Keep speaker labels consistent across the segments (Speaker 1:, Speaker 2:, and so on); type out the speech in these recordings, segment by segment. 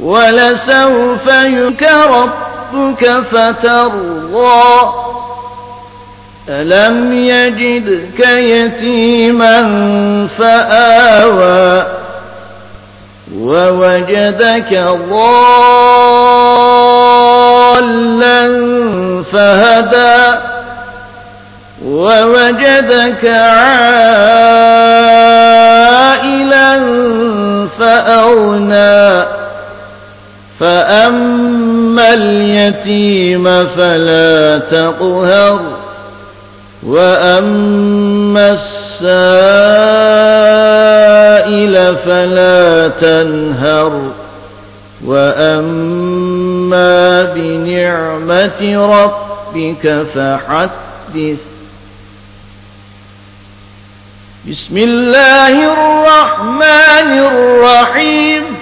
Speaker 1: ولسوف يك ربك فترضى ألم يجدك يتيما فآوى ووجدك ضالا فهدى ووجدك عائلا فأغنى فأما اليتيم فلا تقهر وأما السائل فلا تنهر وأما بنعمة ربك فحدث بسم الله الرحمن الرحيم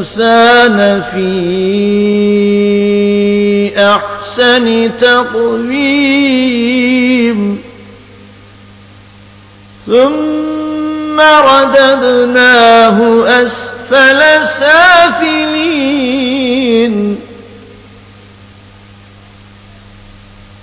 Speaker 1: الإنسان في أحسن تقويم ثم رددناه أسفل سافلين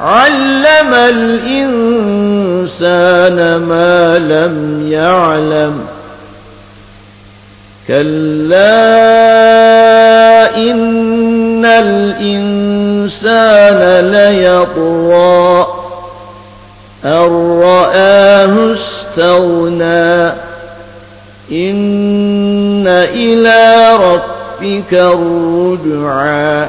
Speaker 1: علم الإنسان ما لم يعلم كلا إن الإنسان ليطغى أن رآه استغنى إن إلى ربك الرجعى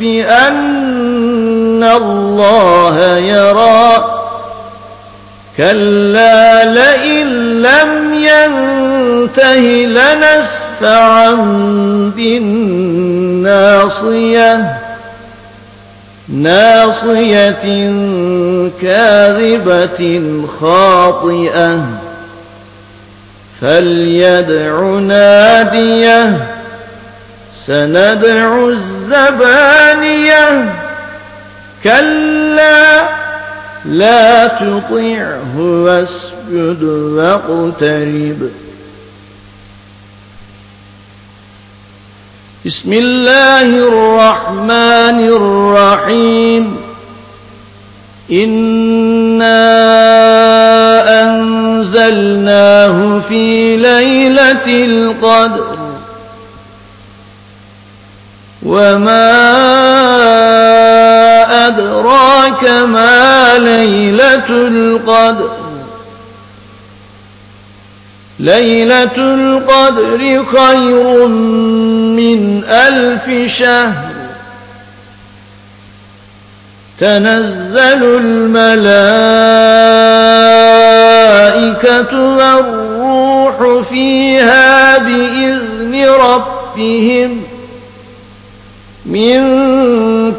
Speaker 1: بأن الله يرى كلا لئن لم ينته لنسفعا بالناصية ناصية كاذبة خاطئة فليدع ناديه سندع الزكاة الزبانية كلا لا تطعه واسجد واقترب بسم الله الرحمن الرحيم إنا أنزلناه في ليلة القدر وما أدراك ما ليلة القدر ليلة القدر خير من ألف شهر تنزل الملائكة والروح فيها بإذن ربهم من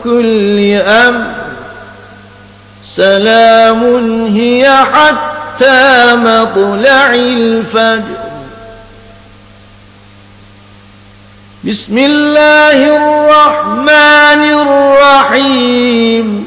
Speaker 1: كل أمر سلام هي حتى مطلع الفجر بسم الله الرحمن الرحيم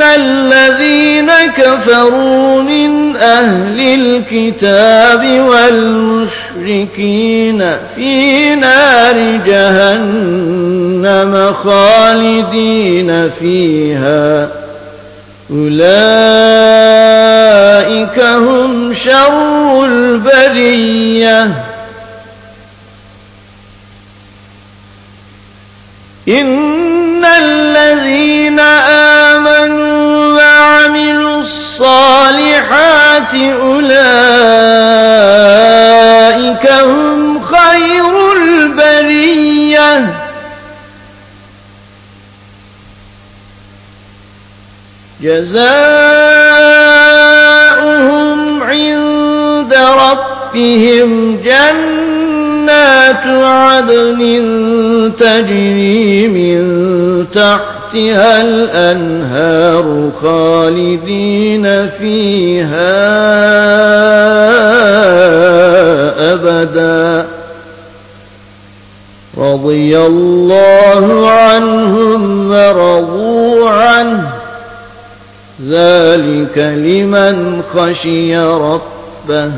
Speaker 1: إن الذين كفروا من أهل الكتاب والمشركين في نار جهنم خالدين فيها أولئك هم شر البرية إن الذين أولئك هم خير البرية جزاؤهم عند ربهم جنات عدن تجري من تحت تحتها الأنهار خالدين فيها أبدا رضي الله عنهم ورضوا عنه ذلك لمن خشي ربه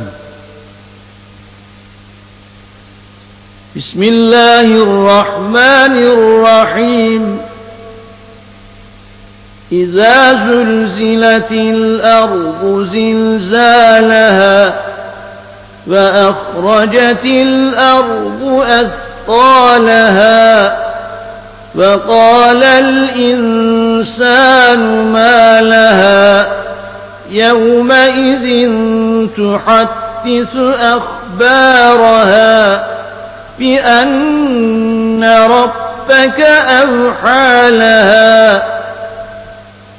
Speaker 1: بسم الله الرحمن الرحيم إذا زلزلت الأرض زلزالها فأخرجت الأرض أثقالها فقال الإنسان ما لها يومئذ تحدث أخبارها بأن ربك أوحى لها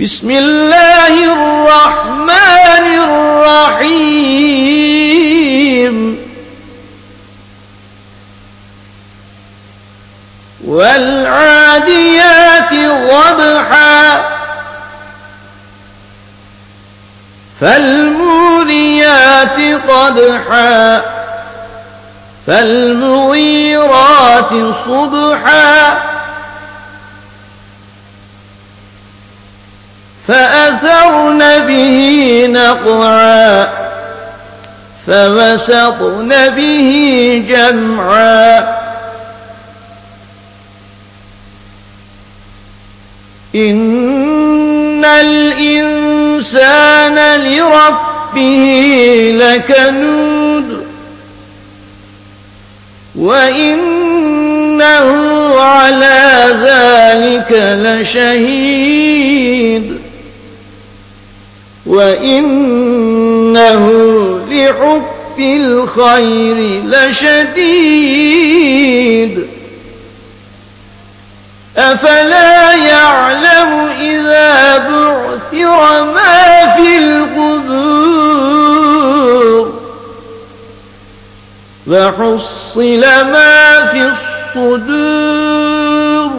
Speaker 1: بسم الله الرحمن الرحيم والعاديات ضبحا فالموريات قدحا فالمغيرات صبحا فأثرن به نقعا فوسطن به جمعا إن الإنسان لربه لكنود وإنه على ذلك لشهيد وإنه لحب الخير لشديد أفلا يعلم إذا بعثر ما في القبور وحصل ما في الصدور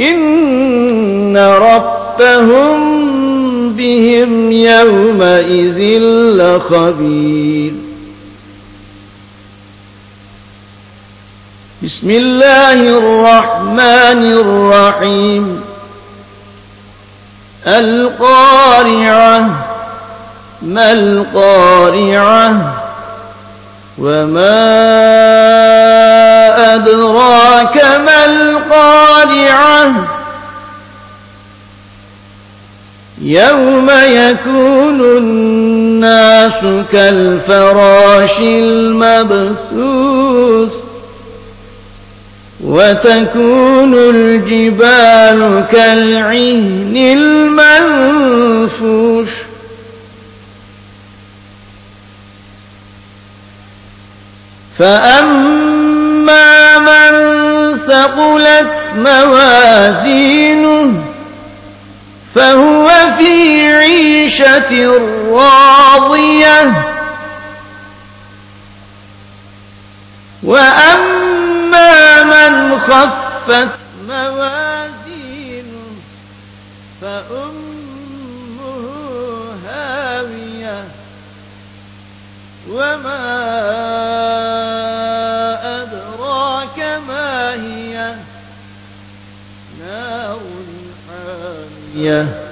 Speaker 1: إن رب فهم بهم يومئذ لخبير بسم الله الرحمن الرحيم القارعة ما القارعة وما أدراك ما القارعة يوم يكون الناس كالفراش المبثوث وتكون الجبال كالعهن المنفوش فأما من ثقلت موازينه فهو رَاضِيَةٍ وَأَمَّا مَنْ خَفَّتْ مَوَازِينُهُ فَأُمُّهُ هَاوِيَةٌ وَمَا أَدْرَاكَ مَا هي نَارٌ حَامِيَةٌ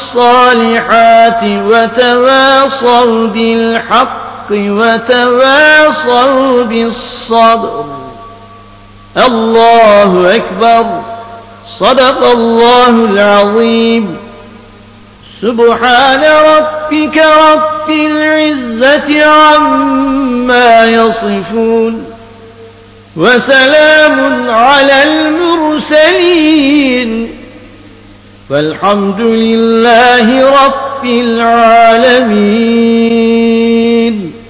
Speaker 1: الصالحات وتواصوا بالحق وتواصوا بالصبر الله أكبر صدق الله العظيم سبحان ربك رب العزة عما يصفون وسلام على المرسلين فالحمد لله رب العالمين